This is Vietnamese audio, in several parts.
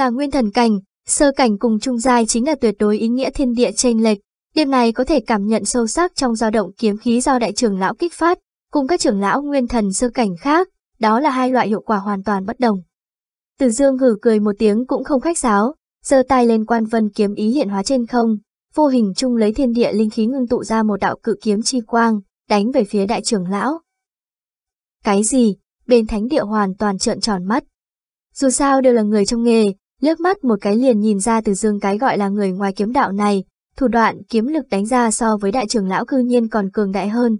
là nguyên thần cảnh, sơ cảnh cùng trung giai chính là tuyệt đối ý nghĩa thiên địa chênh lệch. Điểm này có thể cảm nhận sâu sắc trong dao động kiếm khí do đại trưởng lão kích phát, cùng các trưởng lão nguyên thần sơ cảnh khác, đó là hai loại hiệu quả hoàn toàn bất đồng. Từ dương hử cười một tiếng cũng không khách sáo, giơ tay lên quan vân kiếm ý hiện hóa trên không, vô hình chung lấy thiên địa linh khí ngưng tụ ra một đạo cự kiếm chi quang, đánh về phía đại trưởng lão. Cái gì? Bên thánh địa hoàn toàn trợn tròn mắt. Dù sao đều là người trong nghề, liếc mắt một cái liền nhìn ra từ dương cái gọi là người ngoài kiếm đạo này, thủ đoạn kiếm lực đánh ra so với đại trưởng lão cư nhiên còn cường đại hơn.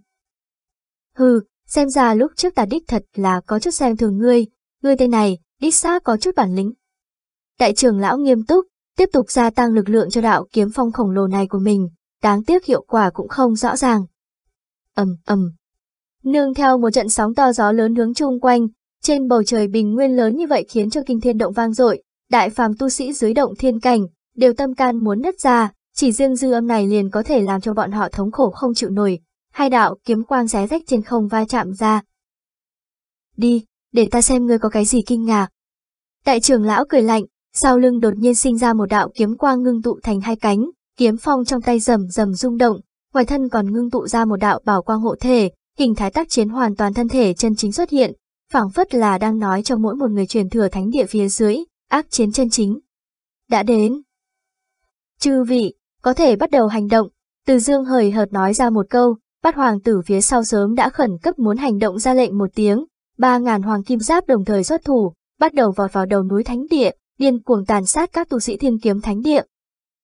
Hừ, xem ra lúc trước ta đích thật là có chút xem thường ngươi, ngươi tên này, đích xác có chút bản lĩnh. Đại trưởng lão nghiêm túc, tiếp tục gia tăng lực lượng cho đạo kiếm phong khổng lồ này của mình, đáng tiếc hiệu quả cũng không rõ ràng. ầm ầm. Nương theo một trận sóng to gió lớn hướng chung quanh, trên bầu trời bình nguyên lớn như vậy khiến cho kinh thiên động vang dội, đại phàm tu sĩ dưới động thiên cảnh, đều tâm can muốn nứt ra, chỉ riêng dư âm này liền có thể làm cho bọn họ thống khổ không chịu nổi. Hai đạo kiếm quang xé rách trên không va chạm ra. Đi, để ta xem ngươi có cái gì kinh ngạc. Đại trưởng lão cười lạnh, sau lưng đột nhiên sinh ra một đạo kiếm quang ngưng tụ thành hai cánh, kiếm phong trong tay rầm rầm rung động, ngoài thân còn ngưng tụ ra một đạo bảo quang hộ thể, hình thái tác chiến hoàn toàn thân thể chân chính xuất hiện, phảng phất là đang nói cho mỗi một người truyền thừa thánh địa phía dưới, ác chiến chân chính. Đã đến. Chư vị, có thể bắt đầu hành động, từ dương hời hợt nói ra một câu, bắt hoàng tử phía sau sớm đã khẩn cấp muốn hành động ra lệnh một tiếng, ba ngàn hoàng kim giáp đồng thời xuất thủ, bắt đầu vọt vào đầu núi thánh địa, điên cuồng tàn sát các tu sĩ thiên kiếm thánh địa.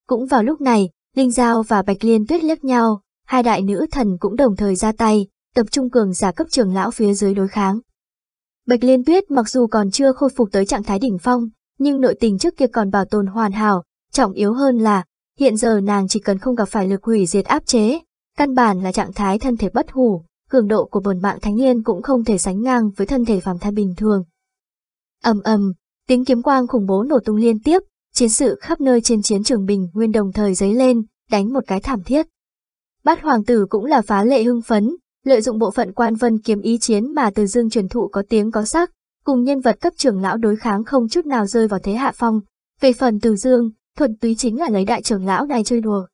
Cũng vào lúc này, Linh Giao và Bạch Liên Tuyết liếc nhau, hai đại nữ thần cũng đồng thời ra tay, tập trung cường giả cấp trưởng lão phía dưới đối kháng. Bạch Liên Tuyết mặc dù còn chưa khôi phục tới trạng thái đỉnh phong, nhưng nội tình trước kia còn bảo tồn hoàn hảo, trọng yếu hơn là, hiện giờ nàng chỉ cần không gặp phải lực hủy diệt áp chế, căn bản là trạng thái thân thể bất hủ, cường độ của bồn mạng thánh niên cũng không thể sánh ngang với thân thể phàm thai bình thường. ầm ầm, tiếng kiếm quang khủng bố nổ tung liên tiếp, chiến sự khắp nơi trên chiến trường bình nguyên đồng thời dấy lên, đánh một cái thảm thiết. Bát hoàng tử cũng là phá lệ hưng phấn, lợi dụng bộ phận quan vân kiếm ý chiến mà từ dương truyền thụ có tiếng có sắc, cùng nhân vật cấp trưởng lão đối kháng không chút nào rơi vào thế hạ phong. Về phần từ dương, thuần túy chính là lấy đại trưởng lão này chơi đùa.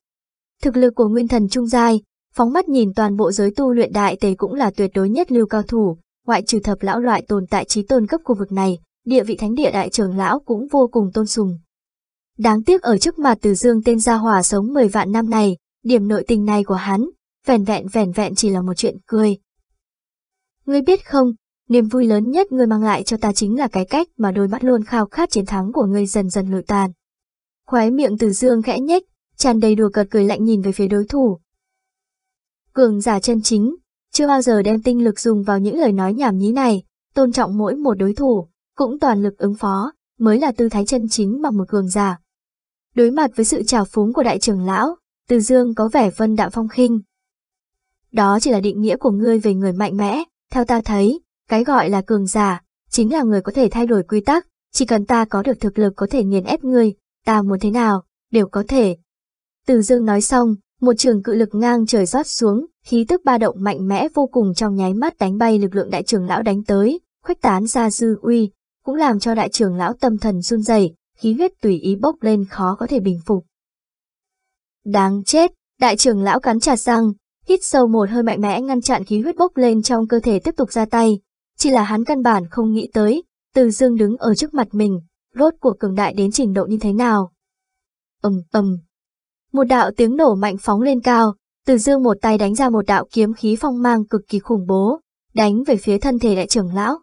Thực lực của nguyên thần trung giai, phóng mắt nhìn toàn bộ giới tu luyện đại tề cũng là tuyệt đối nhất lưu cao thủ, ngoại trừ thập lão loại tồn tại trí tôn cấp khu vực này, địa vị thánh địa đại trưởng lão cũng vô cùng tôn sùng. Đáng tiếc ở trước mặt từ dương tên gia hỏa sống 10 vạn năm này, điểm nội tình này của hắn, vẻn vẹn vẻn vẹn chỉ là một chuyện cười. Ngươi biết không, niềm vui lớn nhất ngươi mang lại cho ta chính là cái cách mà đôi mắt luôn khao khát chiến thắng của ngươi dần dần lụi tàn. Khóe miệng từ dương khẽ nhếch, tràn đầy đùa cợt cười lạnh nhìn về phía đối thủ. Cường giả chân chính, chưa bao giờ đem tinh lực dùng vào những lời nói nhảm nhí này, tôn trọng mỗi một đối thủ, cũng toàn lực ứng phó, mới là tư thái chân chính bằng một cường giả. Đối mặt với sự trào phúng của đại trưởng lão, Từ Dương có vẻ vân đạm phong khinh, đó chỉ là định nghĩa của ngươi về người mạnh mẽ, theo ta thấy, cái gọi là cường giả, chính là người có thể thay đổi quy tắc, chỉ cần ta có được thực lực có thể nghiền ép ngươi, ta muốn thế nào, đều có thể. Từ dương nói xong, một trường cự lực ngang trời rót xuống, khí tức ba động mạnh mẽ vô cùng trong nháy mắt đánh bay lực lượng đại trưởng lão đánh tới, khuếch tán ra dư uy, cũng làm cho đại trưởng lão tâm thần run rẩy, khí huyết tùy ý bốc lên khó có thể bình phục. Đáng chết, đại trưởng lão cắn chặt răng, hít sâu một hơi mạnh mẽ ngăn chặn khí huyết bốc lên trong cơ thể tiếp tục ra tay. Chỉ là hắn căn bản không nghĩ tới, từ dương đứng ở trước mặt mình, rốt cuộc cường đại đến trình độ như thế nào. ầm ầm, một đạo tiếng nổ mạnh phóng lên cao, từ dương một tay đánh ra một đạo kiếm khí phong mang cực kỳ khủng bố, đánh về phía thân thể đại trưởng lão.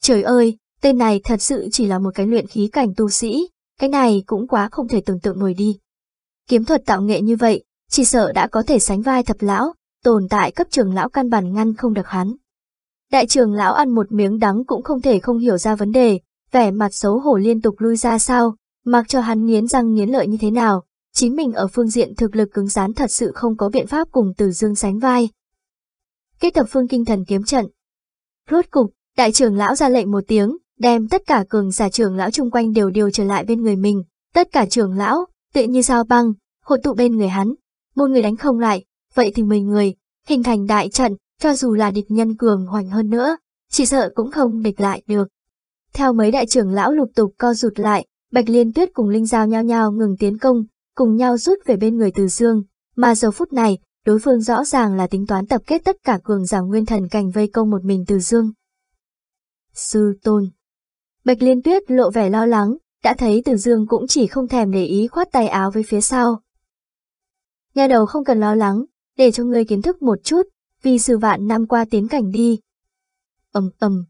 Trời ơi, tên này thật sự chỉ là một cái luyện khí cảnh tu sĩ, cái này cũng quá không thể tưởng tượng nổi đi. Kiếm thuật tạo nghệ như vậy, chỉ sợ đã có thể sánh vai thập lão, tồn tại cấp trưởng lão căn bản ngăn không được hắn. Đại trưởng lão ăn một miếng đắng cũng không thể không hiểu ra vấn đề, vẻ mặt xấu hổ liên tục lui ra sao, mặc cho hắn nghiến răng nghiến lợi như thế nào, chính mình ở phương diện thực lực cứng rắn thật sự không có biện pháp cùng từ dương sánh vai. Kết tập phương kinh thần kiếm trận. Rốt cục, đại trưởng lão ra lệnh một tiếng, đem tất cả cường giả trưởng lão chung quanh đều điều trở lại bên người mình, tất cả trưởng lão, tự như sao băng, hội tụ bên người hắn, một người đánh không lại, vậy thì 10 người, hình thành đại trận, cho dù là địch nhân cường hoành hơn nữa, chỉ sợ cũng không địch lại được. Theo mấy đại trưởng lão lục tục co rụt lại, Bạch Liên Tuyết cùng Linh Giao nhao nhao ngừng tiến công, cùng nhau rút về bên người Từ Dương, mà giờ phút này, đối phương rõ ràng là tính toán tập kết tất cả cường giả nguyên thần cảnh vây công một mình Từ Dương. Sư Tôn Bạch Liên Tuyết lộ vẻ lo lắng, đã thấy Từ Dương cũng chỉ không thèm để ý khoát tay áo với phía sau. Nghe đầu không cần lo lắng, để cho ngươi kiến thức một chút, vì sự vạn năm qua tiến cảnh đi. ầm ầm.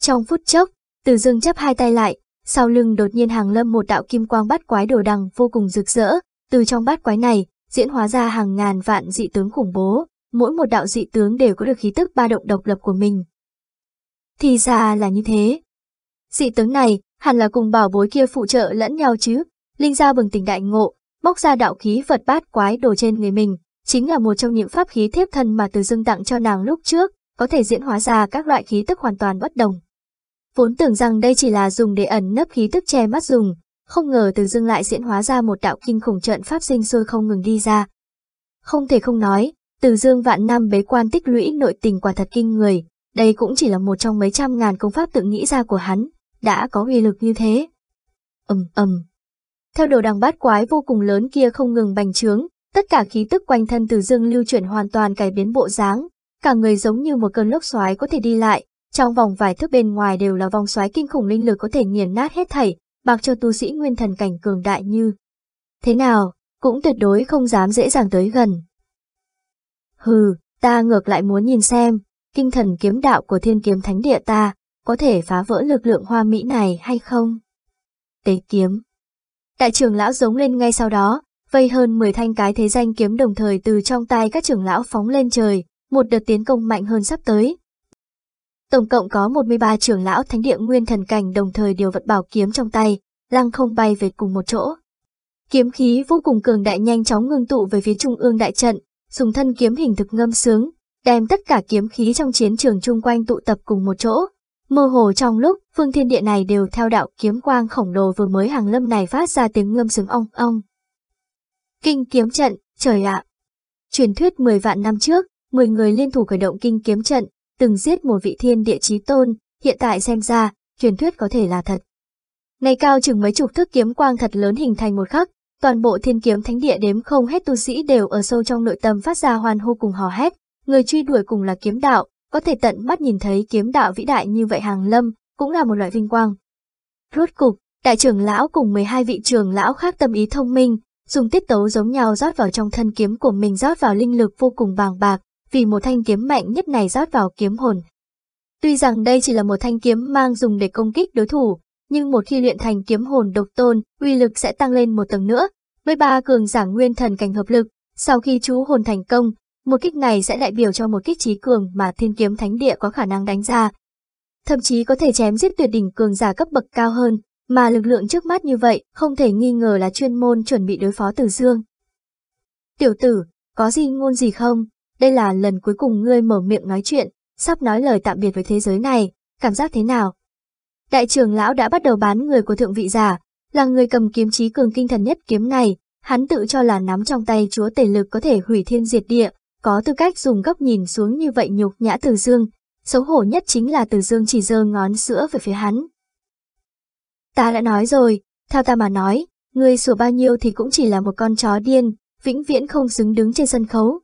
Trong phút chốc, Từ Dương chấp hai tay lại, sau lưng đột nhiên hàng lâm một đạo kim quang bát quái đồ đằng vô cùng rực rỡ, từ trong bát quái này, diễn hóa ra hàng ngàn vạn dị tướng khủng bố, mỗi một đạo dị tướng đều có được khí tức ba động độc lập của mình. Thì ra là như thế. Dị tướng này, hẳn là cùng bảo bối kia phụ trợ lẫn nhau chứ. Linh Giao bừng tỉnh đại ngộ, bóc ra đạo khí vật bát quái đồ trên người mình, chính là một trong những pháp khí thiếp thân mà từ Dương tặng cho nàng lúc trước, có thể diễn hóa ra các loại khí tức hoàn toàn bất đồng. Vốn tưởng rằng đây chỉ là dùng để ẩn nấp khí tức che mắt dùng, không ngờ từ Dương lại diễn hóa ra một đạo kinh khủng trận pháp sinh sôi không ngừng đi ra. Không thể không nói, từ dương vạn năm bế quan tích lũy nội tình quả thật kinh người, đây cũng chỉ là một trong mấy trăm ngàn công pháp tự nghĩ ra của hắn, đã có uy lực như thế. ầm ầm. Theo đồ đằng bát quái vô cùng lớn kia không ngừng bành trướng, tất cả khí tức quanh thân từ dương lưu chuyển hoàn toàn cải biến bộ dáng, cả người giống như một cơn lốc xoáy có thể đi lại, trong vòng vài thước bên ngoài đều là vòng xoáy kinh khủng linh lực có thể nghiền nát hết thảy, bạc cho tu sĩ nguyên thần cảnh cường đại như. Thế nào, cũng tuyệt đối không dám dễ dàng tới gần. Hừ, ta ngược lại muốn nhìn xem, kinh thần kiếm đạo của thiên kiếm thánh địa ta, có thể phá vỡ lực lượng hoa mỹ này hay không? Tế kiếm. Đại trưởng lão giống lên ngay sau đó, vây hơn 10 thanh cái thế danh kiếm đồng thời từ trong tay các trưởng lão phóng lên trời, một đợt tiến công mạnh hơn sắp tới. Tổng cộng có 13 trưởng lão thánh địa nguyên thần cảnh đồng thời điều vật bảo kiếm trong tay, lăng không bay về cùng một chỗ. Kiếm khí vô cùng cường đại nhanh chóng ngưng tụ về phía trung ương đại trận, dùng thân kiếm hình thực ngâm sướng, đem tất cả kiếm khí trong chiến trường chung quanh tụ tập cùng một chỗ. Mơ hồ trong lúc, phương thiên địa này đều theo đạo kiếm quang khổng lồ vừa mới hàng lâm này phát ra tiếng ngâm sướng ong ong. Kinh kiếm trận, trời ạ! Truyền thuyết 10 vạn năm trước, 10 người liên thủ khởi động kinh kiếm trận, từng giết một vị thiên địa chí tôn, hiện tại xem ra, truyền thuyết có thể là thật. Này cao chừng mấy chục thước kiếm quang thật lớn hình thành một khắc, toàn bộ thiên kiếm thánh địa đếm không hết tu sĩ đều ở sâu trong nội tâm phát ra hoan hô cùng hò hét, người truy đuổi cùng là kiếm đạo, có thể tận mắt nhìn thấy kiếm đạo vĩ đại như vậy hàng lâm, cũng là một loại vinh quang. Rốt cục, đại trưởng lão cùng 12 vị trưởng lão khác tâm ý thông minh, dùng tiết tấu giống nhau rót vào trong thân kiếm của mình rót vào linh lực vô cùng bàng bạc, vì một thanh kiếm mạnh nhất này rót vào kiếm hồn. Tuy rằng đây chỉ là một thanh kiếm mang dùng để công kích đối thủ, nhưng một khi luyện thành kiếm hồn độc tôn, uy lực sẽ tăng lên một tầng nữa. Với ba cường giả nguyên thần cảnh hợp lực, sau khi chú hồn thành công, một kích này sẽ đại biểu cho một kích trí cường mà thiên kiếm thánh địa có khả năng đánh ra. Thậm chí có thể chém giết tuyệt đỉnh cường giả cấp bậc cao hơn, mà lực lượng trước mắt như vậy không thể nghi ngờ là chuyên môn chuẩn bị đối phó Tử Dương. Tiểu tử, có gì ngôn gì không? Đây là lần cuối cùng ngươi mở miệng nói chuyện, sắp nói lời tạm biệt với thế giới này, cảm giác thế nào? Đại trưởng lão đã bắt đầu bán người của thượng vị giả, là người cầm kiếm trí cường kinh thần nhất kiếm này, hắn tự cho là nắm trong tay chúa tể lực có thể hủy thiên diệt địa, có tư cách dùng góc nhìn xuống như vậy nhục nhã Từ Dương, xấu hổ nhất chính là Từ Dương chỉ giơ ngón sữa về phía hắn. Ta đã nói rồi, theo ta mà nói, ngươi sủa bao nhiêu thì cũng chỉ là một con chó điên, vĩnh viễn không xứng đứng trên sân khấu.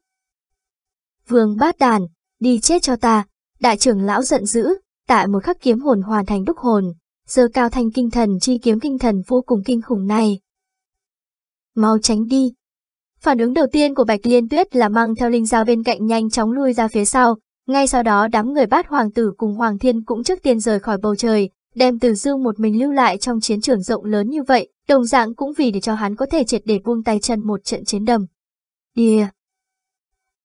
Vương bát đàn, đi chết cho ta, đại trưởng lão giận dữ, tại một khắc kiếm hồn hoàn thành đúc hồn, giờ cao thanh kinh thần chi kiếm kinh thần vô cùng kinh khủng này. Mau tránh đi. Phản ứng đầu tiên của Bạch Liên Tuyết là mang theo linh dao bên cạnh nhanh chóng lui ra phía sau, ngay sau đó đám người bát hoàng tử cùng hoàng thiên cũng trước tiên rời khỏi bầu trời, đem từ dương một mình lưu lại trong chiến trường rộng lớn như vậy, đồng dạng cũng vì để cho hắn có thể triệt để buông tay chân một trận chiến đầm. Đìa!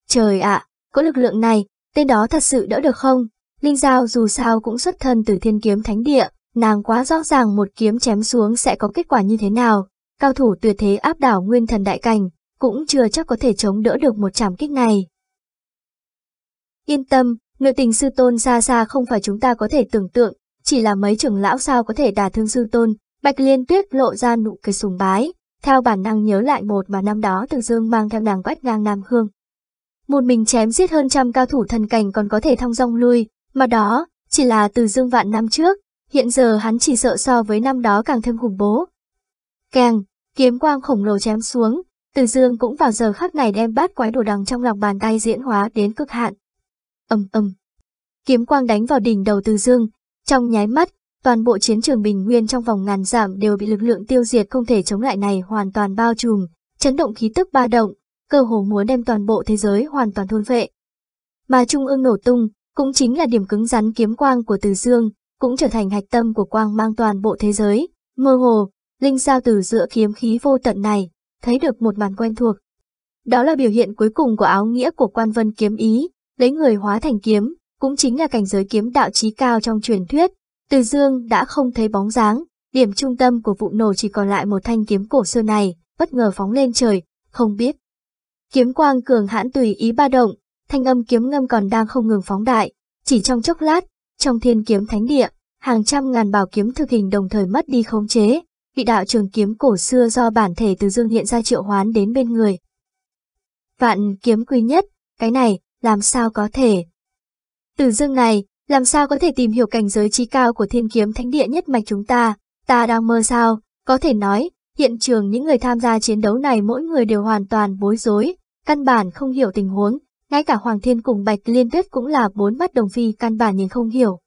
Trời ạ, có lực lượng này, tên đó thật sự đỡ được không? Linh Giao dù sao cũng xuất thân từ thiên kiếm thánh địa, nàng quá rõ ràng một kiếm chém xuống sẽ có kết quả như thế nào. Cao thủ tuyệt thế áp đảo nguyên thần đại cảnh, cũng chưa chắc có thể chống đỡ được một trảm kích này. Yên tâm, người tình sư tôn xa xa không phải chúng ta có thể tưởng tượng, chỉ là mấy trưởng lão sao có thể đả thương sư tôn. Bạch Liên Tuyết lộ ra nụ cười sùng bái, theo bản năng nhớ lại một mà năm đó Từ Dương mang theo nàng quét ngang Nam Hương. Một mình chém giết hơn trăm cao thủ thần cảnh còn có thể thong dong lui, mà đó, chỉ là từ dương vạn năm trước, hiện giờ hắn chỉ sợ so với năm đó càng thêm khủng bố, Càng, kiếm quang khổng lồ chém xuống, Từ Dương cũng vào giờ khắc này đem bát quái đồ đằng trong lòng bàn tay diễn hóa đến cực hạn. Ầm ầm. Kiếm quang đánh vào đỉnh đầu Từ Dương, trong nháy mắt, toàn bộ chiến trường bình nguyên trong vòng ngàn dặm đều bị lực lượng tiêu diệt không thể chống lại này hoàn toàn bao trùm, chấn động khí tức ba động, cơ hồ muốn đem toàn bộ thế giới hoàn toàn thôn vệ. Mà trung ương nổ tung, cũng chính là điểm cứng rắn kiếm quang của Từ Dương, cũng trở thành hạch tâm của quang mang toàn bộ thế giới. Mơ hồ, Linh Giao từ giữa kiếm khí vô tận này, thấy được một màn quen thuộc. Đó là biểu hiện cuối cùng của áo nghĩa của quan vân kiếm ý, lấy người hóa thành kiếm, cũng chính là cảnh giới kiếm đạo trí cao trong truyền thuyết. Từ dương đã không thấy bóng dáng, điểm trung tâm của vụ nổ chỉ còn lại một thanh kiếm cổ xưa này, bất ngờ phóng lên trời, không biết. Kiếm quang cường hãn tùy ý ba động, thanh âm kiếm ngâm còn đang không ngừng phóng đại, chỉ trong chốc lát, trong thiên kiếm thánh địa, hàng trăm ngàn bảo kiếm thực hình đồng thời mất đi khống chế, vị đạo trường kiếm cổ xưa do bản thể từ dương hiện ra triệu hoán đến bên người. Vạn kiếm quý nhất, cái này, làm sao có thể? Từ dương này, làm sao có thể tìm hiểu cảnh giới trí cao của thiên kiếm thánh địa nhất mạch chúng ta, ta đang mơ sao, có thể nói, hiện trường những người tham gia chiến đấu này mỗi người đều hoàn toàn bối rối, căn bản không hiểu tình huống, ngay cả Hoàng Thiên cùng Bạch Liên Tuyết cũng là bốn mắt đồng phi căn bản nhìn không hiểu.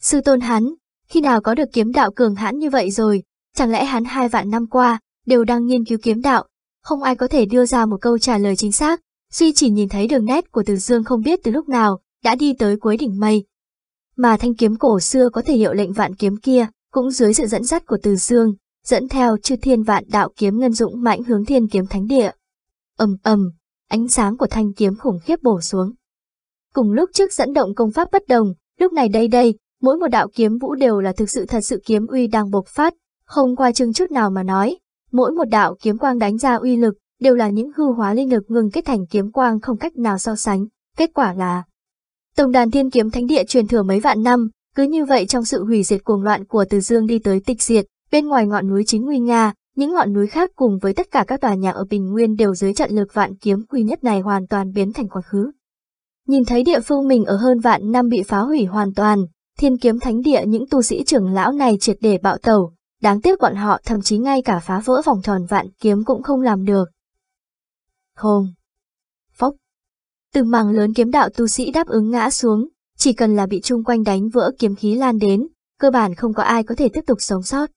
Sư tôn hắn, khi nào có được kiếm đạo cường hãn như vậy rồi, chẳng lẽ hắn hai vạn năm qua, đều đang nghiên cứu kiếm đạo, không ai có thể đưa ra một câu trả lời chính xác, Duy chỉ nhìn thấy đường nét của Từ Dương không biết từ lúc nào, đã đi tới cuối đỉnh mây. Mà thanh kiếm cổ xưa có thể hiệu lệnh vạn kiếm kia, cũng dưới sự dẫn dắt của Từ Dương, dẫn theo chư thiên vạn đạo kiếm ngân dũng mãnh hướng thiên kiếm thánh địa. ầm ầm, ánh sáng của thanh kiếm khủng khiếp bổ xuống. Cùng lúc trước dẫn động công pháp bất đồng, lúc này đây đây, mỗi một đạo kiếm vũ đều là thực sự thật sự kiếm uy đang bộc phát, không qua chừng chút nào mà nói, mỗi một đạo kiếm quang đánh ra uy lực, đều là những hư hóa linh lực ngừng kết thành kiếm quang không cách nào so sánh, kết quả là Tổng đàn thiên kiếm thánh địa truyền thừa mấy vạn năm, cứ như vậy trong sự hủy diệt cuồng loạn của Từ Dương đi tới tịch diệt, bên ngoài ngọn núi chính nguy nga, những ngọn núi khác cùng với tất cả các tòa nhà ở Bình Nguyên đều dưới trận lực vạn kiếm quy nhất này hoàn toàn biến thành quá khứ. Nhìn thấy địa phương mình ở hơn vạn năm bị phá hủy hoàn toàn, thiên kiếm thánh địa những tu sĩ trưởng lão này triệt để bạo tẩu, đáng tiếc bọn họ thậm chí ngay cả phá vỡ vòng tròn vạn kiếm cũng không làm được. Không từ Từng mảng lớn kiếm đạo tu sĩ đáp ứng ngã xuống, chỉ cần là bị chung quanh đánh vỡ kiếm khí lan đến, cơ bản không có ai có thể tiếp tục sống sót.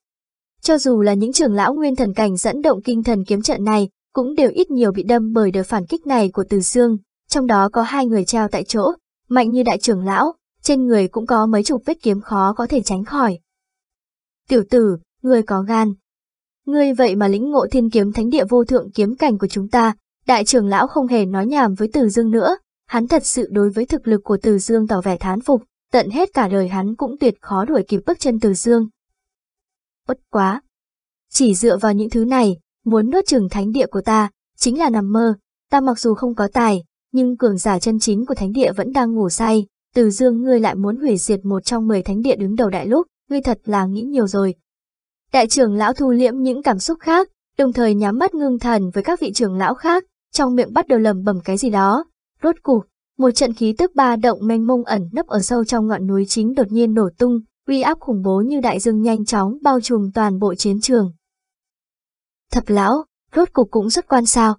Cho dù là những trưởng lão nguyên thần cảnh dẫn động kinh thần kiếm trận này, cũng đều ít nhiều bị đâm bởi đợt phản kích này của Từ Dương, trong đó có hai người treo tại chỗ, mạnh như đại trưởng lão, trên người cũng có mấy chục vết kiếm khó có thể tránh khỏi. Tiểu tử, ngươi có gan. Ngươi vậy mà lĩnh ngộ thiên kiếm thánh địa vô thượng kiếm cảnh của chúng ta, đại trưởng lão không hề nói nhảm với Từ Dương nữa, hắn thật sự đối với thực lực của Từ Dương tỏ vẻ thán phục, tận hết cả đời hắn cũng tuyệt khó đuổi kịp bước chân Từ Dương. Bất quá! Chỉ dựa vào những thứ này, muốn nuốt chừng thánh địa của ta, chính là nằm mơ, ta mặc dù không có tài, nhưng cường giả chân chính của thánh địa vẫn đang ngủ say, từ dương ngươi lại muốn hủy diệt một trong mười thánh địa đứng đầu đại lúc, ngươi thật là nghĩ nhiều rồi. Đại trưởng lão thu liễm những cảm xúc khác, đồng thời nhắm mắt ngưng thần với các vị trưởng lão khác, trong miệng bắt đầu lầm bầm cái gì đó. Rốt cục, một trận khí tức ba động mênh mông ẩn nấp ở sâu trong ngọn núi chính đột nhiên nổ tung, uy áp khủng bố như đại dương nhanh chóng bao trùm toàn bộ chiến trường. Thập lão, rốt cục cũng rất quan sao.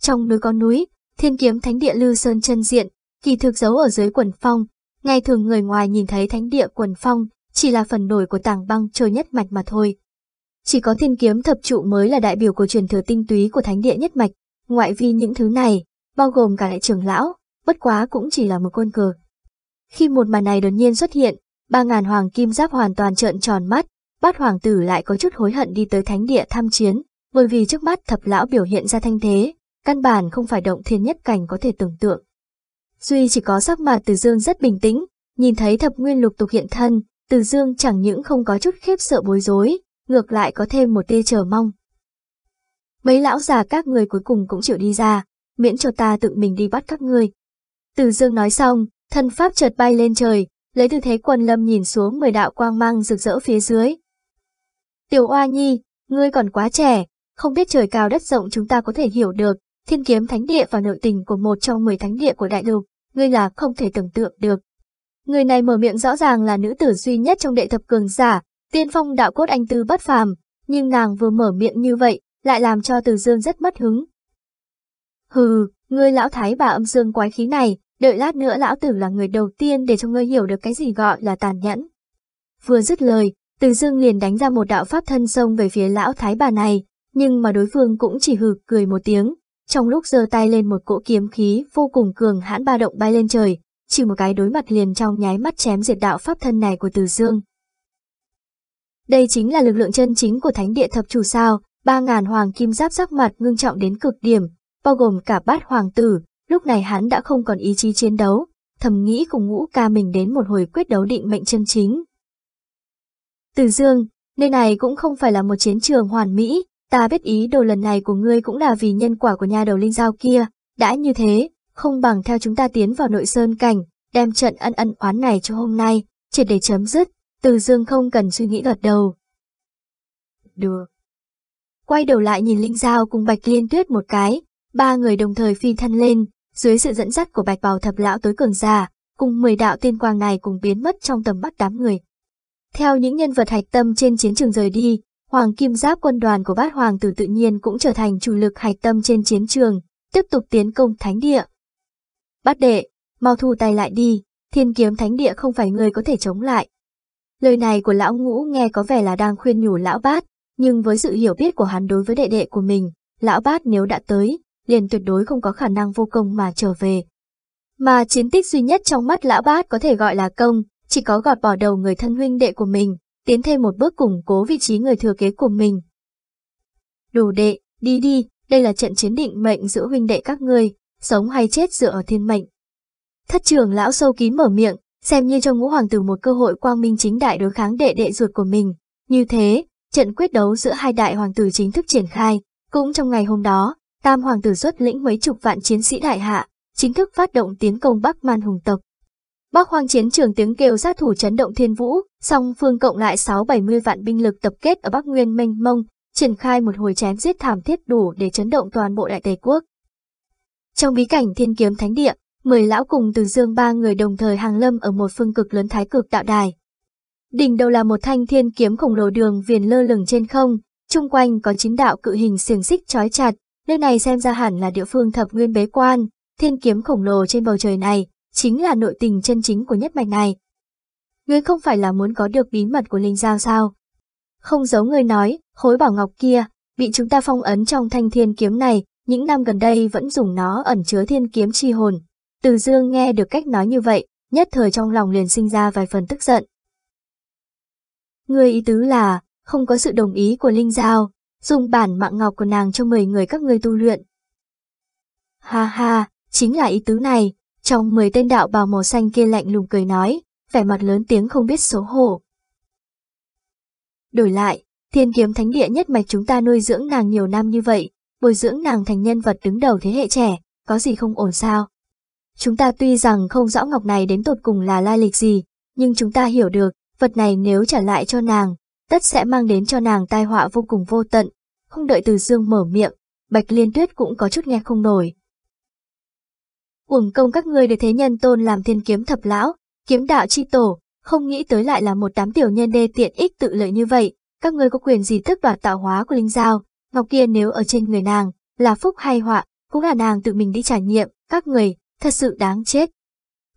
Trong núi có núi, thiên kiếm thánh địa Lư Sơn chân diện, kỳ thực giấu ở dưới quần phong. Ngày thường người ngoài nhìn thấy thánh địa quần phong, chỉ là phần nổi của tảng băng trôi nhất mạch mà thôi. Chỉ có thiên kiếm thập trụ mới là đại biểu của truyền thừa tinh túy của thánh địa nhất mạch, ngoại vi những thứ này, bao gồm cả lại trưởng lão, bất quá cũng chỉ là một quân cờ. Khi một màn này đột nhiên xuất hiện, ba ngàn hoàng kim giáp hoàn toàn trợn tròn mắt, bát hoàng tử lại có chút hối hận đi tới thánh địa tham chiến, bởi vì trước mắt thập lão biểu hiện ra thanh thế, căn bản không phải động thiên nhất cảnh có thể tưởng tượng. Duy chỉ có sắc mặt Từ Dương rất bình tĩnh, nhìn thấy thập nguyên lục tục hiện thân, Từ Dương chẳng những không có chút khiếp sợ bối rối, ngược lại có thêm một tia chờ mong. Mấy lão già các người cuối cùng cũng chịu đi ra, miễn cho ta tự mình đi bắt các ngươi. Từ Dương nói xong, thân pháp chợt bay lên trời, lấy tư thế quần lâm nhìn xuống mười đạo quang mang rực rỡ phía dưới. Tiểu Oa Nhi, ngươi còn quá trẻ, không biết trời cao đất rộng chúng ta có thể hiểu được, thiên kiếm thánh địa và nội tình của một trong mười thánh địa của đại lục, ngươi là không thể tưởng tượng được. Người này mở miệng rõ ràng là nữ tử duy nhất trong đệ thập cường giả, tiên phong đạo cốt anh tư bất phàm, nhưng nàng vừa mở miệng như vậy, lại làm cho Từ Dương rất mất hứng. Hừ, ngươi lão thái bà âm dương quái khí này, đợi lát nữa lão tử là người đầu tiên để cho ngươi hiểu được cái gì gọi là tàn nhẫn. Vừa dứt lời, Từ Dương liền đánh ra một đạo pháp thân sông về phía lão thái bà này, nhưng mà đối phương cũng chỉ hừ cười một tiếng, trong lúc giơ tay lên một cỗ kiếm khí vô cùng cường hãn ba động bay lên trời, chỉ một cái đối mặt liền trong nháy mắt chém diệt đạo pháp thân này của Từ Dương. Đây chính là lực lượng chân chính của thánh địa thập chủ sao, ba ngàn hoàng kim giáp sắc mặt ngưng trọng đến cực điểm, bao gồm cả bát hoàng tử, lúc này hắn đã không còn ý chí chiến đấu, thầm nghĩ cùng ngũ ca mình đến một hồi quyết đấu định mệnh chân chính. Từ dương, nơi này cũng không phải là một chiến trường hoàn mỹ, ta biết ý đồ lần này của ngươi cũng là vì nhân quả của nhà đầu linh giao kia, đã như thế, không bằng theo chúng ta tiến vào nội sơn cảnh, đem trận ân ân oán này cho hôm nay, triệt để chấm dứt, từ dương không cần suy nghĩ gật đầu. Được. Quay đầu lại nhìn Linh Giao cùng Bạch Liên Tuyết một cái, ba người đồng thời phi thân lên, dưới sự dẫn dắt của Bạch Bào Thập Lão tối cường già, cùng 10 đạo tiên quang này cùng biến mất trong tầm mắt đám người. Theo những nhân vật hạch tâm trên chiến trường rời đi, Hoàng Kim Giáp quân đoàn của bát hoàng tử tự nhiên cũng trở thành chủ lực hạch tâm trên chiến trường, tiếp tục tiến công thánh địa. Bát đệ, mau thu tay lại đi, thiên kiếm thánh địa không phải người có thể chống lại. Lời này của lão ngũ nghe có vẻ là đang khuyên nhủ lão bát, nhưng với sự hiểu biết của hắn đối với đệ đệ của mình, lão bát nếu đã tới, liền tuyệt đối không có khả năng vô công mà trở về. Mà chiến tích duy nhất trong mắt lão bát có thể gọi là công, chỉ có gọt bỏ đầu người thân huynh đệ của mình, tiến thêm một bước củng cố vị trí người thừa kế của mình. Đồ đệ, đi đi, đây là trận chiến định mệnh giữa huynh đệ các ngươi, sống hay chết dựa ở thiên mệnh. Thất trưởng lão sâu kín mở miệng, xem như cho ngũ hoàng tử một cơ hội quang minh chính đại đối kháng đệ đệ ruột của mình. Như thế, trận quyết đấu giữa hai đại hoàng tử chính thức triển khai. Cũng trong ngày hôm đó, tam hoàng tử xuất lĩnh mấy chục vạn chiến sĩ đại hạ, chính thức phát động tiến công Bắc Man hùng tộc. Bắc hoang chiến trường tiếng kêu sát thủ chấn động thiên vũ, song phương cộng lại 6-70 vạn binh lực tập kết ở Bắc Nguyên mênh mông, triển khai một hồi chém giết thảm thiết đủ để chấn động toàn bộ đại tề quốc. Trong bí cảnh thiên kiếm thánh địa, mười lão cùng từ dương ba người đồng thời hàng lâm ở một phương cực lớn thái cực đạo đài. Đỉnh đầu là một thanh thiên kiếm khổng lồ đường viền lơ lửng trên không, chung quanh có chín đạo cự hình xiềng xích trói chặt, nơi này xem ra hẳn là địa phương thập nguyên bế quan, thiên kiếm khổng lồ trên bầu trời này, chính là nội tình chân chính của nhất mạch này. Ngươi không phải là muốn có được bí mật của Linh Giao sao? Không giấu ngươi nói, khối bảo ngọc kia, bị chúng ta phong ấn trong thanh thiên kiếm này, những năm gần đây vẫn dùng nó ẩn chứa thiên kiếm chi hồn. Từ dương nghe được cách nói như vậy, nhất thời trong lòng liền sinh ra vài phần tức giận. Người ý tứ là, không có sự đồng ý của Linh Giao, dùng bản mạng ngọc của nàng cho 10 người các ngươi tu luyện. Ha ha, chính là ý tứ này, trong 10 tên đạo bào màu xanh kia lạnh lùng cười nói, vẻ mặt lớn tiếng không biết xấu hổ. Đổi lại, thiên kiếm thánh địa nhất mạch chúng ta nuôi dưỡng nàng nhiều năm như vậy, bồi dưỡng nàng thành nhân vật đứng đầu thế hệ trẻ, có gì không ổn sao? Chúng ta tuy rằng không rõ ngọc này đến tột cùng là lai lịch gì, nhưng chúng ta hiểu được, vật này nếu trả lại cho nàng, tất sẽ mang đến cho nàng tai họa vô cùng vô tận. Không đợi từ dương mở miệng, Bạch Liên Tuyết cũng có chút nghe không nổi. Uổng công các ngươi được thế nhân tôn làm thiên kiếm thập lão, kiếm đạo chi tổ, không nghĩ tới lại là một đám tiểu nhân đê tiện ích tự lợi như vậy, các ngươi có quyền gì tức đoạt tạo hóa của linh giao, ngọc kia nếu ở trên người nàng, là phúc hay họa, cũng là nàng tự mình đi trải nghiệm, các người, thật sự đáng chết.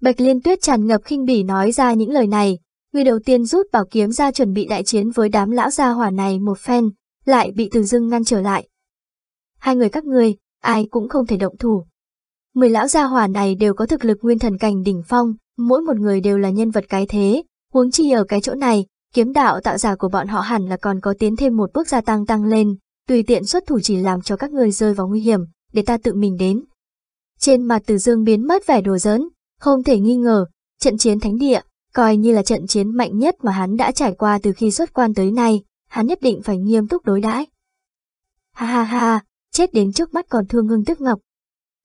Bạch Liên Tuyết tràn ngập khinh bỉ nói ra những lời này, người đầu tiên rút bảo kiếm ra chuẩn bị đại chiến với đám lão gia hỏa này một phen, lại bị Từ Dưng ngăn trở lại. Hai người các ngươi, ai cũng không thể động thủ. Mười lão gia hỏa này đều có thực lực nguyên thần cảnh đỉnh phong, mỗi một người đều là nhân vật cái thế, huống chi ở cái chỗ này, kiếm đạo tạo giả của bọn họ hẳn là còn có tiến thêm một bước gia tăng tăng lên, tùy tiện xuất thủ chỉ làm cho các người rơi vào nguy hiểm, để ta tự mình đến. Trên mặt Từ Dương biến mất vẻ đồ giỡn, không thể nghi ngờ, trận chiến thánh địa, coi như là trận chiến mạnh nhất mà hắn đã trải qua từ khi xuất quan tới nay, hắn nhất định phải nghiêm túc đối đãi. Ha ha ha, chết đến trước mắt còn thương ngưng tức ngọc.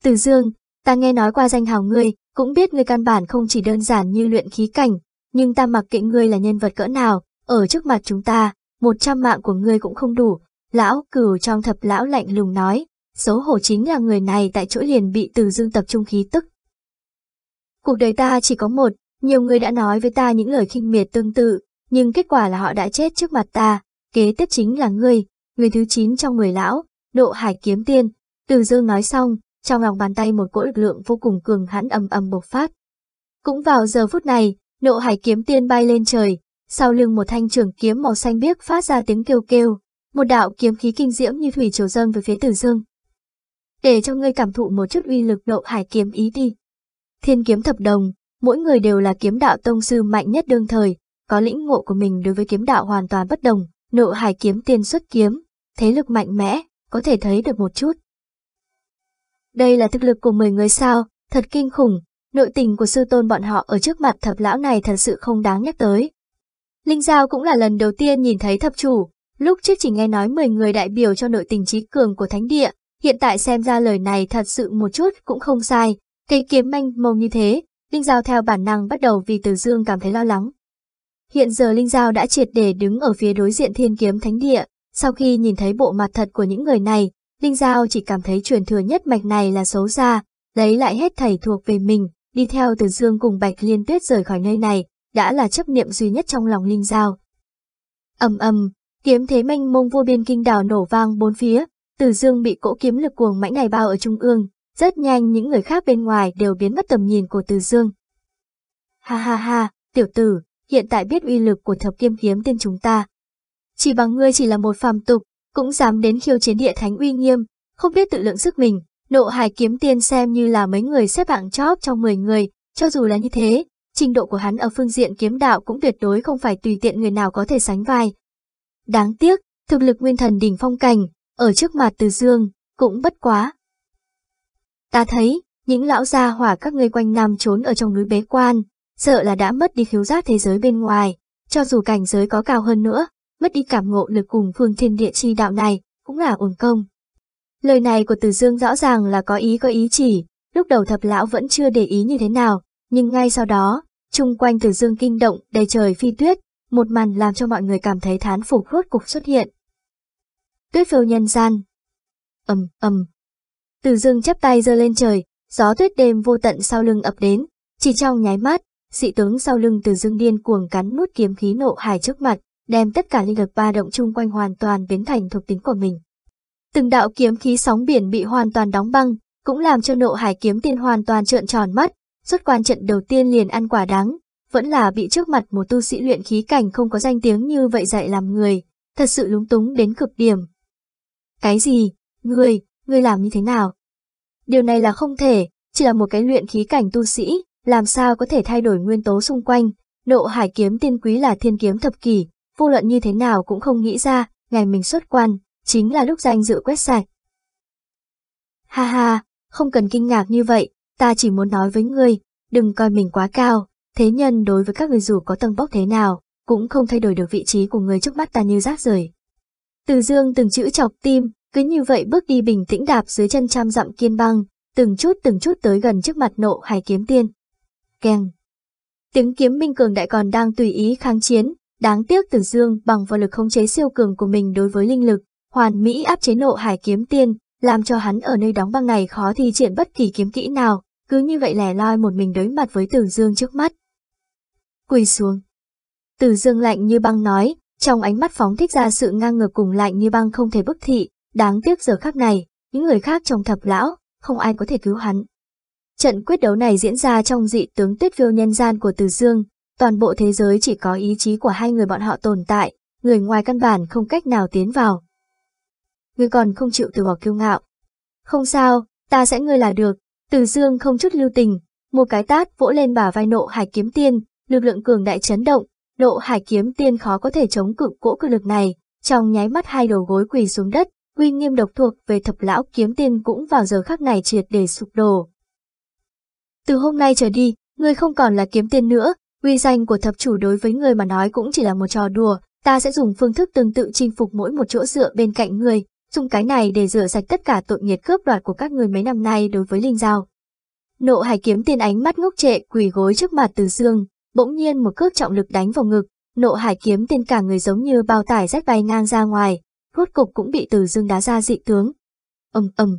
Từ Dương, ta nghe nói qua danh hào ngươi, cũng biết ngươi căn bản không chỉ đơn giản như luyện khí cảnh, nhưng ta mặc kệ ngươi là nhân vật cỡ nào, ở trước mặt chúng ta, một trăm mạng của ngươi cũng không đủ. Lão cửu trong thập lão lạnh lùng nói, xấu hổ chính là người này tại chỗ liền bị từ dương tập trung khí tức. Cuộc đời ta chỉ có một, nhiều người đã nói với ta những lời khinh miệt tương tự, nhưng kết quả là họ đã chết trước mặt ta, kế tiếp chính là ngươi, người thứ 9 trong 10 lão, nộ hải kiếm tiên. Từ dương nói xong, trong lòng bàn tay một cỗ lực lượng vô cùng cường hãn ầm ầm bộc phát. Cũng vào giờ phút này, nộ hải kiếm tiên bay lên trời, sau lưng một thanh trường kiếm màu xanh biếc phát ra tiếng kêu kêu, một đạo kiếm khí kinh diễm như thủy triều dâng về phía Từ Dương. Để cho ngươi cảm thụ một chút uy lực nộ hải kiếm ý đi. Thiên kiếm thập đồng, mỗi người đều là kiếm đạo tông sư mạnh nhất đương thời, có lĩnh ngộ của mình đối với kiếm đạo hoàn toàn bất đồng, nộ hải kiếm tiên xuất kiếm, thế lực mạnh mẽ, có thể thấy được một chút. Đây là thực lực của 10 người sao, thật kinh khủng, nội tình của sư tôn bọn họ ở trước mặt thập lão này thật sự không đáng nhắc tới. Linh Giao cũng là lần đầu tiên nhìn thấy thập chủ, lúc trước chỉ nghe nói 10 người đại biểu cho nội tình trí cường của thánh địa, hiện tại xem ra lời này thật sự một chút cũng không sai, cây kiếm manh mông như thế, Linh Giao theo bản năng bắt đầu vì Từ Dương cảm thấy lo lắng. Hiện giờ Linh Giao đã triệt để đứng ở phía đối diện thiên kiếm thánh địa, sau khi nhìn thấy bộ mặt thật của những người này, Linh Giao chỉ cảm thấy truyền thừa nhất mạch này là xấu xa, lấy lại hết thầy thuộc về mình, đi theo Từ Dương cùng Bạch Liên Tuyết rời khỏi nơi này, đã là chấp niệm duy nhất trong lòng Linh Giao. ầm ầm, kiếm thế mênh mông vô biên kinh đảo nổ vang bốn phía, Từ Dương bị cỗ kiếm lực cuồng mãnh này bao ở trung ương, rất nhanh những người khác bên ngoài đều biến mất tầm nhìn của Từ Dương. Ha ha ha, tiểu tử, hiện tại biết uy lực của thập kiêm kiếm tiên chúng ta. Chỉ bằng ngươi chỉ là một phàm tục, cũng dám đến khiêu chiến địa thánh uy nghiêm, không biết tự lượng sức mình, nộ hải kiếm tiên xem như là mấy người xếp hạng chóp trong 10 người, cho dù là như thế, trình độ của hắn ở phương diện kiếm đạo cũng tuyệt đối không phải tùy tiện người nào có thể sánh vai. Đáng tiếc, thực lực nguyên thần đỉnh phong cảnh, ở trước mặt từ dương, cũng bất quá. Ta thấy, những lão gia hỏa các ngươi quanh năm trốn ở trong núi bế quan, sợ là đã mất đi khiếu giác thế giới bên ngoài, cho dù cảnh giới có cao hơn nữa, mất đi cảm ngộ lực cùng phương thiên địa chi đạo này, cũng là uổng công. Lời này của Từ Dương rõ ràng là có ý có ý chỉ, lúc đầu thập lão vẫn chưa để ý như thế nào, nhưng ngay sau đó, chung quanh Từ Dương kinh động đầy trời phi tuyết, một màn làm cho mọi người cảm thấy thán phục rốt cục xuất hiện. Tuyết phiêu nhân gian. ầm ầm. Từ Dương chắp tay giơ lên trời, gió tuyết đêm vô tận sau lưng ập đến, chỉ trong nháy mắt, dị tướng sau lưng Từ Dương điên cuồng cắn nuốt kiếm khí nộ hải trước mặt, đem tất cả linh lực ba động chung quanh hoàn toàn biến thành thuộc tính của mình. Từng đạo kiếm khí sóng biển bị hoàn toàn đóng băng, cũng làm cho nộ hải kiếm tiên hoàn toàn trợn tròn mắt, xuất quan trận đầu tiên liền ăn quả đắng, vẫn là bị trước mặt một tu sĩ luyện khí cảnh không có danh tiếng như vậy dạy làm người, thật sự lúng túng đến cực điểm. Cái gì? Người? Ngươi làm như thế nào? Điều này là không thể, chỉ là một cái luyện khí cảnh tu sĩ, làm sao có thể thay đổi nguyên tố xung quanh, nộ hải kiếm tiên quý là thiên kiếm thập kỷ, vô luận như thế nào cũng không nghĩ ra, ngày mình xuất quan, chính là lúc danh dự quét sạch. Ha ha, không cần kinh ngạc như vậy, ta chỉ muốn nói với ngươi, đừng coi mình quá cao, thế nhân đối với các người dù có tầng bốc thế nào, cũng không thay đổi được vị trí của người trước mắt ta như rác rời. Từ dương từng chữ chọc tim, cứ như vậy bước đi bình tĩnh đạp dưới chân trăm dặm kiên băng, từng chút từng chút tới gần trước mặt nộ hải kiếm tiên. Keng. Tiếng kiếm minh cường đại còn đang tùy ý kháng chiến, đáng tiếc tử Dương bằng vào lực khống chế siêu cường của mình đối với linh lực, hoàn mỹ áp chế nộ hải kiếm tiên, làm cho hắn ở nơi đóng băng này khó thi triển bất kỳ kiếm kỹ nào, cứ như vậy lẻ loi một mình đối mặt với tử Dương trước mắt. Quỳ xuống. tử Dương lạnh như băng nói, trong ánh mắt phóng thích ra sự ngang ngược cùng lạnh như băng không thể bức thị, đáng tiếc giờ khắc này, những người khác trong thập lão, không ai có thể cứu hắn. Trận quyết đấu này diễn ra trong dị tướng tuyết phiêu nhân gian của Từ Dương, toàn bộ thế giới chỉ có ý chí của hai người bọn họ tồn tại, người ngoài căn bản không cách nào tiến vào. Ngươi còn không chịu từ bỏ kiêu ngạo. Không sao, ta sẽ ngươi là được, Từ Dương không chút lưu tình, một cái tát vỗ lên bả vai nộ hải kiếm tiên, lực lượng cường đại chấn động, nộ hải kiếm tiên khó có thể chống cự cỗ cự lực này, trong nháy mắt hai đầu gối quỳ xuống đất, uy nghiêm độc thuộc về thập lão kiếm tiên cũng vào giờ khắc này triệt để sụp đổ. Từ hôm nay trở đi, ngươi không còn là kiếm tiên nữa, uy danh của thập chủ đối với người mà nói cũng chỉ là một trò đùa, ta sẽ dùng phương thức tương tự chinh phục mỗi một chỗ dựa bên cạnh người, dùng cái này để rửa sạch tất cả tội nghiệt cướp đoạt của các người mấy năm nay đối với Linh Giao. Nộ hải kiếm tiên ánh mắt ngốc trệ quỳ gối trước mặt từ dương, bỗng nhiên một cước trọng lực đánh vào ngực, nộ hải kiếm tiên cả người giống như bao tải rách bay ngang ra ngoài, rốt cục cũng bị từ dương đá ra dị tướng. ầm ầm,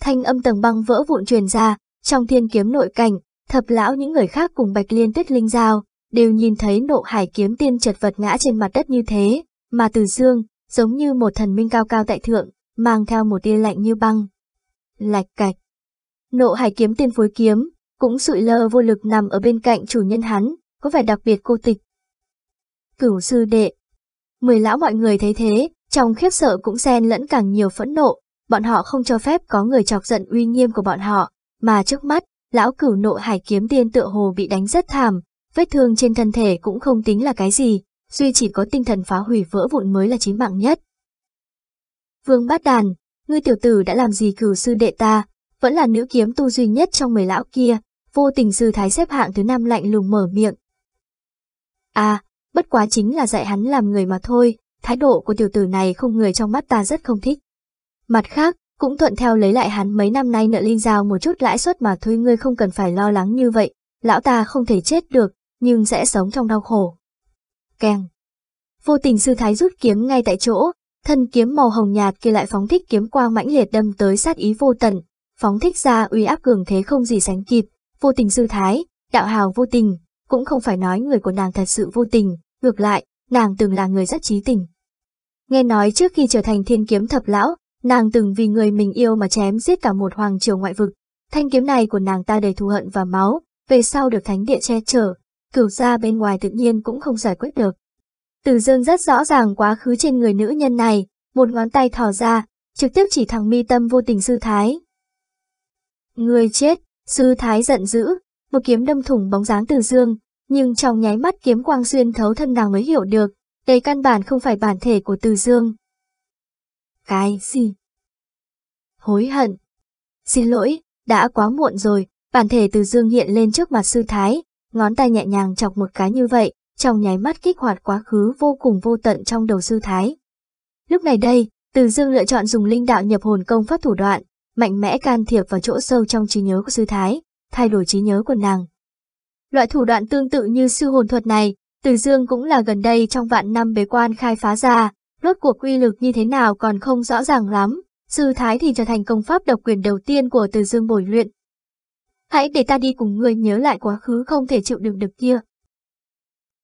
thanh âm tầng băng vỡ vụn truyền ra, trong thiên kiếm nội cảnh, thập lão những người khác cùng bạch liên tuyết linh giao, đều nhìn thấy nộ hải kiếm tiên chật vật ngã trên mặt đất như thế, Mà Từ Dương, giống như một thần minh cao cao tại thượng, mang theo một tia lạnh như băng. Lạch cạch. Nộ hải kiếm tiên phối kiếm, cũng sụi lơ vô lực nằm ở bên cạnh chủ nhân hắn, có vẻ đặc biệt cô tịch. Cửu sư đệ. Mười lão mọi người thấy thế, trong khiếp sợ cũng xen lẫn càng nhiều phẫn nộ, bọn họ không cho phép có người chọc giận uy nghiêm của bọn họ, mà trước mắt, lão cửu nộ hải kiếm tiên tựa hồ bị đánh rất thảm, vết thương trên thân thể cũng không tính là cái gì, duy chỉ có tinh thần phá hủy vỡ vụn mới là chí mạng nhất. Vương bát đàn, ngươi tiểu tử đã làm gì cửu sư đệ ta, vẫn là nữ kiếm tu duy nhất trong mười lão kia, vô tình sư thái xếp hạng thứ năm lạnh lùng mở miệng. À, bất quá chính là dạy hắn làm người mà thôi, thái độ của tiểu tử này không người trong mắt ta rất không thích. Mặt khác, cũng thuận theo lấy lại hắn mấy năm nay nợ linh giao một chút lãi suất mà thôi ngươi không cần phải lo lắng như vậy, lão ta không thể chết được, nhưng sẽ sống trong đau khổ. Keng. Vô tình sư thái rút kiếm ngay tại chỗ, thân kiếm màu hồng nhạt kia lại phóng thích kiếm quang mãnh liệt đâm tới sát ý vô tận, phóng thích ra uy áp cường thế không gì sánh kịp, vô tình sư thái, đạo hào vô tình, cũng không phải nói người của nàng thật sự vô tình, ngược lại, nàng từng là người rất trí tình. Nghe nói trước khi trở thành thiên kiếm thập lão, nàng từng vì người mình yêu mà chém giết cả một hoàng triều ngoại vực. Thanh kiếm này của nàng ta đầy thù hận và máu, về sau được thánh địa che chở, cửu ra bên ngoài tự nhiên cũng không giải quyết được. Từ dương rất rõ ràng quá khứ trên người nữ nhân này, một ngón tay thò ra, trực tiếp chỉ thẳng mi tâm vô tình sư thái. Người chết, sư thái giận dữ, một kiếm đâm thủng bóng dáng từ dương, nhưng trong nháy mắt kiếm quang xuyên thấu thân nàng mới hiểu được, đây căn bản không phải bản thể của từ dương. Cái gì? Hối hận. Xin lỗi, đã quá muộn rồi, bản thể từ dương hiện lên trước mặt sư thái, ngón tay nhẹ nhàng chọc một cái như vậy, trong nháy mắt kích hoạt quá khứ vô cùng vô tận trong đầu sư thái. Lúc này đây, từ dương lựa chọn dùng linh đạo nhập hồn công pháp thủ đoạn, mạnh mẽ can thiệp vào chỗ sâu trong trí nhớ của sư thái, thay đổi trí nhớ của nàng. Loại thủ đoạn tương tự như sư hồn thuật này, từ dương cũng là gần đây trong vạn năm bế quan khai phá ra, rốt cuộc quy lực như thế nào còn không rõ ràng lắm, sư thái thì trở thành công pháp độc quyền đầu tiên của từ dương bồi luyện. Hãy để ta đi cùng người nhớ lại quá khứ không thể chịu đựng được kia.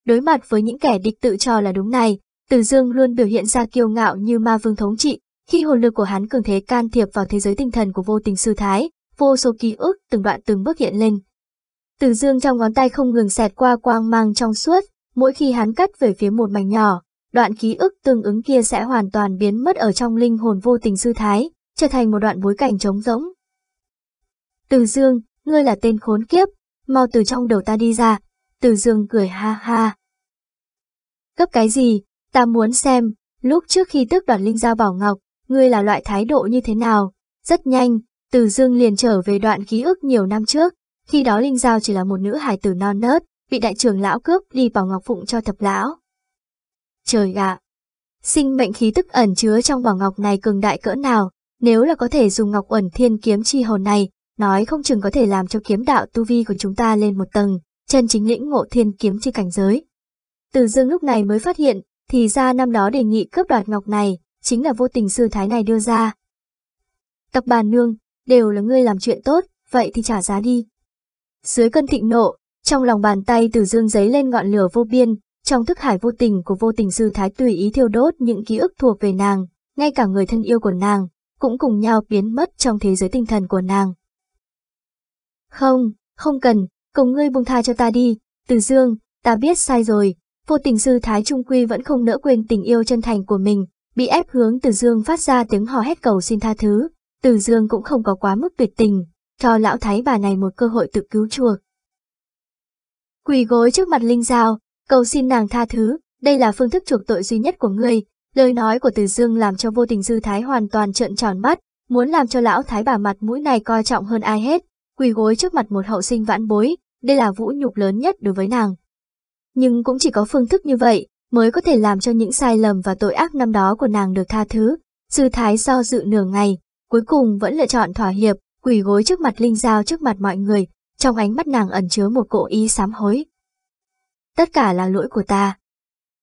Đối mặt với những kẻ địch tự cho là đúng này, từ dương luôn biểu hiện ra kiêu ngạo như ma vương thống trị, khi hồn lực của hắn cường thế can thiệp vào thế giới tinh thần của vô tình sư thái, vô số ký ức từng đoạn từng bước hiện lên. Từ dương trong ngón tay không ngừng xẹt qua quang mang trong suốt, mỗi khi hắn cắt về phía một mảnh nhỏ, đoạn ký ức tương ứng kia sẽ hoàn toàn biến mất ở trong linh hồn vô tình sư thái, trở thành một đoạn bối cảnh trống rỗng. Từ dương, ngươi là tên khốn kiếp, mau từ trong đầu ta đi ra, từ dương cười ha ha. Cấp cái gì, ta muốn xem, lúc trước khi tước đoạt linh giao bảo ngọc, ngươi là loại thái độ như thế nào, rất nhanh, từ dương liền trở về đoạn ký ức nhiều năm trước, khi đó linh giao chỉ là một nữ hài tử non nớt, bị đại trưởng lão cướp đi bảo ngọc phụng cho thập lão. Trời ạ! sinh mệnh khí tức ẩn chứa trong bảo ngọc này cường đại cỡ nào, nếu là có thể dùng ngọc ẩn thiên kiếm chi hồn này, nói không chừng có thể làm cho kiếm đạo tu vi của chúng ta lên một tầng, chân chính lĩnh ngộ thiên kiếm chi cảnh giới. Từ dương lúc này mới phát hiện, thì ra năm đó đề nghị cướp đoạt ngọc này, chính là vô tình sư thái này đưa ra. Tập bàn nương, đều là ngươi làm chuyện tốt, vậy thì trả giá đi. Dưới cơn thịnh nộ, trong lòng bàn tay từ dương giấy lên ngọn lửa vô biên, trong thức hải vô tình của vô tình sư thái tùy ý thiêu đốt những ký ức thuộc về nàng, ngay cả người thân yêu của nàng, cũng cùng nhau biến mất trong thế giới tinh thần của nàng. Không, không cần, cùng ngươi buông tha cho ta đi, từ dương, ta biết sai rồi, vô tình sư thái trung quy vẫn không nỡ quên tình yêu chân thành của mình, bị ép hướng từ dương phát ra tiếng hò hét cầu xin tha thứ, từ dương cũng không có quá mức tuyệt tình, cho lão thái bà này một cơ hội tự cứu chuộc. Quỳ gối trước mặt Linh Giao, cầu xin nàng tha thứ, đây là phương thức chuộc tội duy nhất của ngươi. Lời nói của Từ Dương làm cho vô tình dư thái hoàn toàn trợn tròn mắt, muốn làm cho lão thái bà mặt mũi này coi trọng hơn ai hết, quỳ gối trước mặt một hậu sinh vãn bối, đây là vũ nhục lớn nhất đối với nàng. Nhưng cũng chỉ có phương thức như vậy, mới có thể làm cho những sai lầm và tội ác năm đó của nàng được tha thứ. Sư thái do dự nửa ngày, cuối cùng vẫn lựa chọn thỏa hiệp, quỳ gối trước mặt Linh Giao trước mặt mọi người, trong ánh mắt nàng ẩn chứa một cỗ ý sám hối. Tất cả là lỗi của ta.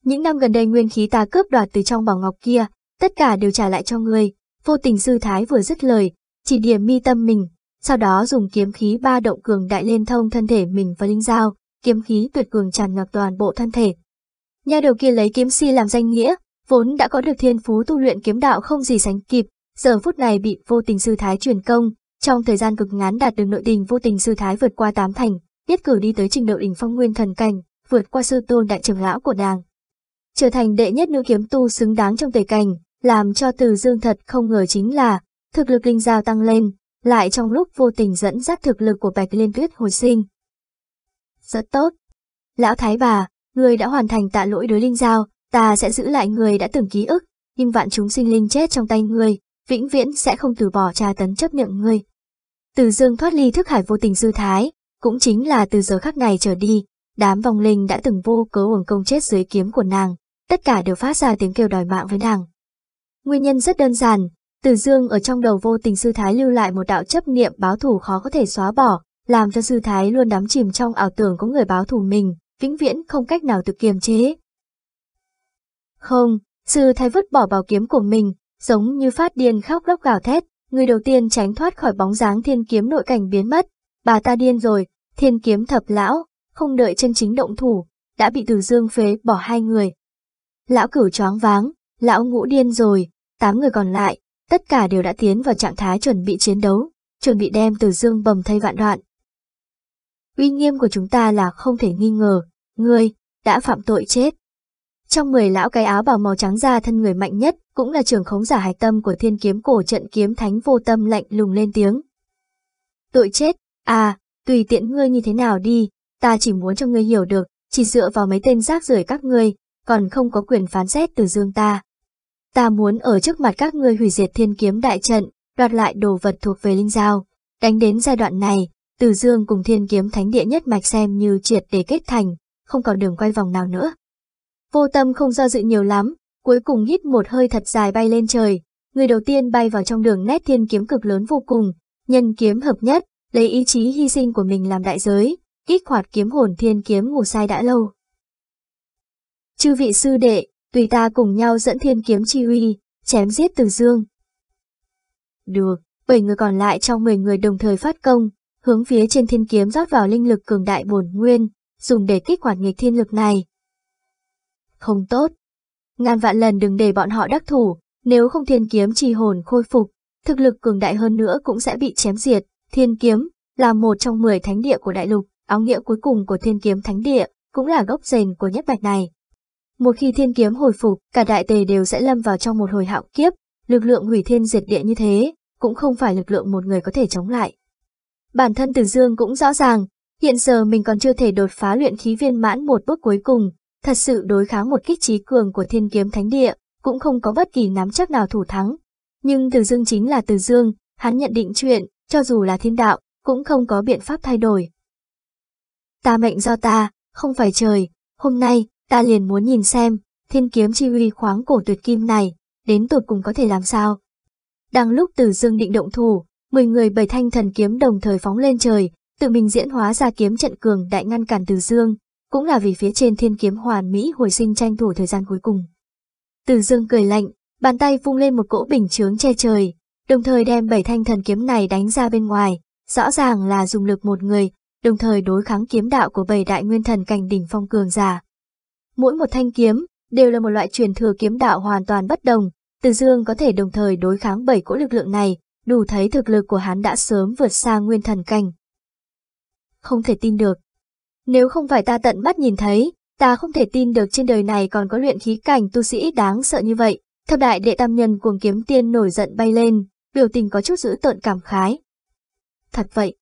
Những năm gần đây nguyên khí ta cướp đoạt từ trong bảo ngọc kia, tất cả đều trả lại cho ngươi. Vô tình sư thái vừa dứt lời, chỉ điểm mi tâm mình, sau đó dùng kiếm khí ba động cường đại lên thông thân thể mình và linh dao, kiếm khí tuyệt cường tràn ngập toàn bộ thân thể. Nhà đầu kia lấy kiếm si làm danh nghĩa, vốn đã có được thiên phú tu luyện kiếm đạo không gì sánh kịp, giờ phút này bị vô tình sư thái truyền công, trong thời gian cực ngắn đạt được nội tình vô tình sư thái vượt qua tám thành, tiết cử đi tới trình độ đỉnh phong nguyên thần cảnh, vượt qua sư tôn đại trưởng lão của nàng. Trở thành đệ nhất nữ kiếm tu xứng đáng trong tề cảnh, làm cho từ dương thật không ngờ chính là, thực lực linh giao tăng lên, lại trong lúc vô tình dẫn dắt thực lực của Bạch Liên Tuyết hồi sinh. Rất tốt. Lão Thái bà, người đã hoàn thành tạ lỗi đối linh giao, ta sẽ giữ lại người đã từng ký ức, nhưng vạn chúng sinh linh chết trong tay người, vĩnh viễn sẽ không từ bỏ trà tấn chấp nhận người. Từ dương thoát ly thức hải vô tình dư thái, cũng chính là từ giờ khắc này trở đi, đám vong linh đã từng vô cớ uổng công chết dưới kiếm của nàng, tất cả đều phát ra tiếng kêu đòi mạng với nàng. Nguyên nhân rất đơn giản, từ dương ở trong đầu vô tình sư thái lưu lại một đạo chấp niệm báo thù khó có thể xóa bỏ, làm cho sư thái luôn đắm chìm trong ảo tưởng có người báo thù mình, vĩnh viễn không cách nào tự kiềm chế. Không, sư thái vứt bỏ bảo kiếm của mình, giống như phát điên khóc lóc gào thét, người đầu tiên tránh thoát khỏi bóng dáng thiên kiếm nội cảnh biến mất. Bà ta điên rồi, thiên kiếm thập lão, không đợi chân chính động thủ, đã bị từ dương phế bỏ hai người. Lão cửu choáng váng, lão ngũ điên rồi, tám người còn lại, tất cả đều đã tiến vào trạng thái chuẩn bị chiến đấu, chuẩn bị đem từ dương bầm thay vạn đoạn. Uy nghiêm của chúng ta là không thể nghi ngờ, ngươi, đã phạm tội chết. Trong mười lão cái áo bào màu trắng da thân người mạnh nhất, cũng là trưởng khống giả hạch tâm của thiên kiếm cổ trận kiếm thánh vô tâm lạnh lùng lên tiếng. Tội chết, à, tùy tiện ngươi như thế nào đi, ta chỉ muốn cho ngươi hiểu được, chỉ dựa vào mấy tên rác rưởi các ngươi, còn không có quyền phán xét từ dương ta. Ta muốn ở trước mặt các ngươi hủy diệt thiên kiếm đại trận, đoạt lại đồ vật thuộc về linh giao. Đánh đến giai đoạn này, từ dương cùng thiên kiếm thánh địa nhất mạch xem như triệt để kết thành, không còn đường quay vòng nào nữa. Vô tâm không do dự nhiều lắm, cuối cùng hít một hơi thật dài bay lên trời. Người đầu tiên bay vào trong đường nét thiên kiếm cực lớn vô cùng, nhân kiếm hợp nhất, lấy ý chí hy sinh của mình làm đại giới, kích hoạt kiếm hồn thiên kiếm ngủ sai đã lâu. Chư vị sư đệ, tùy ta cùng nhau dẫn thiên kiếm chi uy, chém giết từ dương. Được, bảy người còn lại trong 10 người đồng thời phát công, hướng phía trên thiên kiếm rót vào linh lực cường đại bổn nguyên, dùng để kích hoạt nghịch thiên lực này. Không tốt. Ngàn vạn lần đừng để bọn họ đắc thủ, nếu không thiên kiếm trì hồn khôi phục, thực lực cường đại hơn nữa cũng sẽ bị chém diệt. Thiên kiếm là một trong 10 thánh địa của đại lục, áo nghĩa cuối cùng của thiên kiếm thánh địa, cũng là gốc rền của nhất bạch này. Một khi thiên kiếm hồi phục, cả đại tề đều sẽ lâm vào trong một hồi hạo kiếp, lực lượng hủy thiên diệt địa như thế, cũng không phải lực lượng một người có thể chống lại. Bản thân Từ Dương cũng rõ ràng, hiện giờ mình còn chưa thể đột phá luyện khí viên mãn một bước cuối cùng, thật sự đối kháng một kích trí cường của thiên kiếm thánh địa, cũng không có bất kỳ nắm chắc nào thủ thắng. Nhưng Từ Dương chính là Từ Dương, hắn nhận định chuyện, cho dù là thiên đạo, cũng không có biện pháp thay đổi. Ta mệnh do ta, không phải trời, hôm nay, ta liền muốn nhìn xem, thiên kiếm chi uy khoáng cổ tuyệt kim này, đến tột cùng có thể làm sao. Đang lúc Từ Dương định động thủ, 10 người bảy thanh thần kiếm đồng thời phóng lên trời, tự mình diễn hóa ra kiếm trận cường đại ngăn cản Từ Dương, cũng là vì phía trên thiên kiếm hoàn mỹ hồi sinh tranh thủ thời gian cuối cùng. Từ Dương cười lạnh, bàn tay vung lên một cỗ bình chướng che trời, đồng thời đem bảy thanh thần kiếm này đánh ra bên ngoài, rõ ràng là dùng lực một người, đồng thời đối kháng kiếm đạo của bảy đại nguyên thần cảnh đỉnh phong cường giả. Mỗi một thanh kiếm đều là một loại truyền thừa kiếm đạo hoàn toàn bất đồng, Từ Dương có thể đồng thời đối kháng bảy cỗ lực lượng này, đủ thấy thực lực của hắn đã sớm vượt xa nguyên thần cảnh. Không thể tin được. Nếu không phải ta tận mắt nhìn thấy, ta không thể tin được trên đời này còn có luyện khí cảnh tu sĩ đáng sợ như vậy. Thập đại đệ tam nhân cuồng kiếm tiên nổi giận bay lên, biểu tình có chút giữ tợn cảm khái. Thật vậy.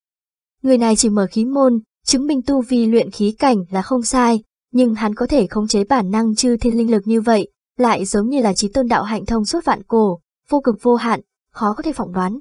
Người này chỉ mở khí môn, chứng minh tu vi luyện khí cảnh là không sai, nhưng hắn có thể khống chế bản năng chư thiên linh lực như vậy, lại giống như là trí tôn đạo hạnh thông suốt vạn cổ, vô cực vô hạn, khó có thể phỏng đoán.